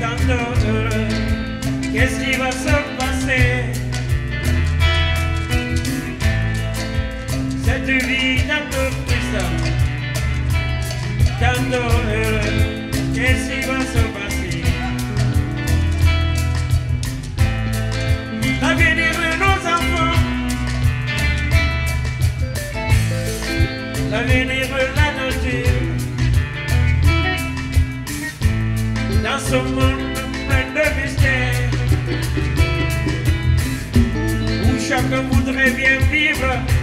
tantôt heureux, qu'est-ce qui va se passer? Cette vie tantôt triste, tantôt heureux, qu'est-ce qui va se passer? L'avenir de nos enfants, monde plein de mystères où chacun voudrait bien vivre.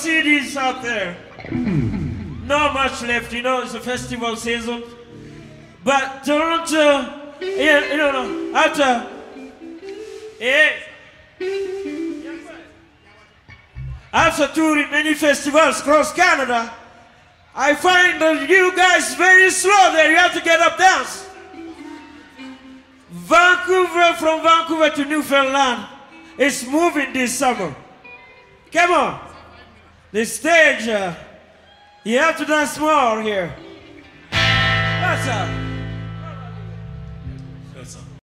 CDs out there. Not much left, you know, it's a festival season. But Toronto, yeah, you know, after, yeah. After touring many festivals across Canada, I find that you guys very slow there. You have to get up dance. Vancouver, from Vancouver to Newfoundland, is moving this summer. Come on. The stage, uh, you have to dance more here.